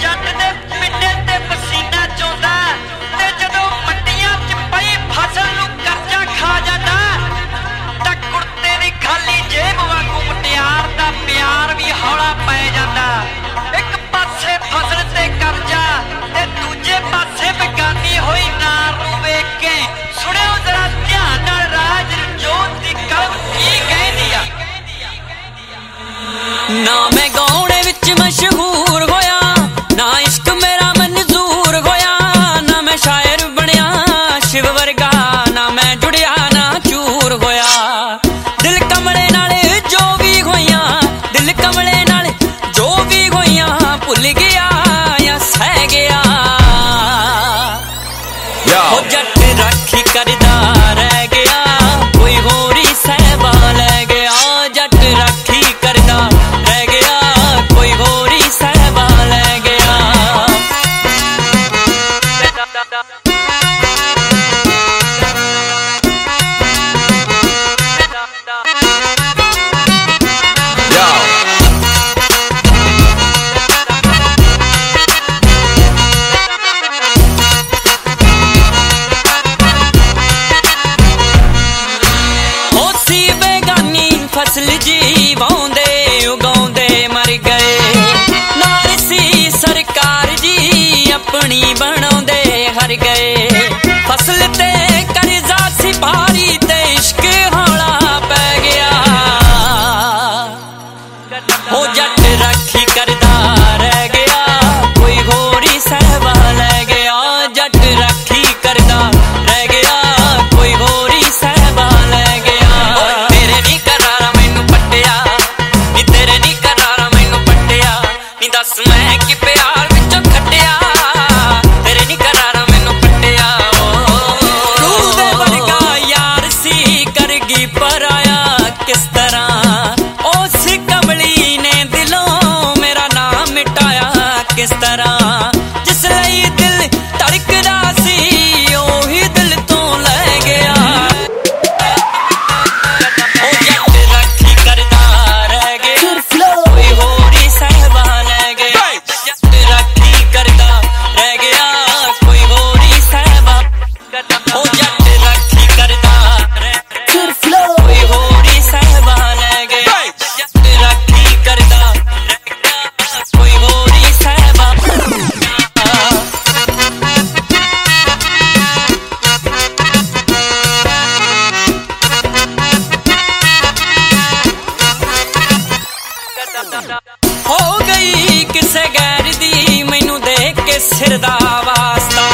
ਜੱਟ ਦੇ ਪਸੀਨਾ ਚੋਂਦਾ ਨਾ ਮੈਂ ਗਾਉਣ ਵਿੱਚ ਮਸ਼ਹੂਰ ਅਸਲ ਜੀਵਾਉਂਦੇ ਉਗਾਉਂਦੇ ਮਰ ਗਏ। ਸਰਕਾਰ ਜੀ ਆਪਣੀ ਹੋ ਗਈ ਕਿਸੇ ਗੈਰ ਦੀ ਮੈਨੂੰ ਦੇਖ ਕੇ ਸਿਰ ਦਾ ਵਾਸਤਾ।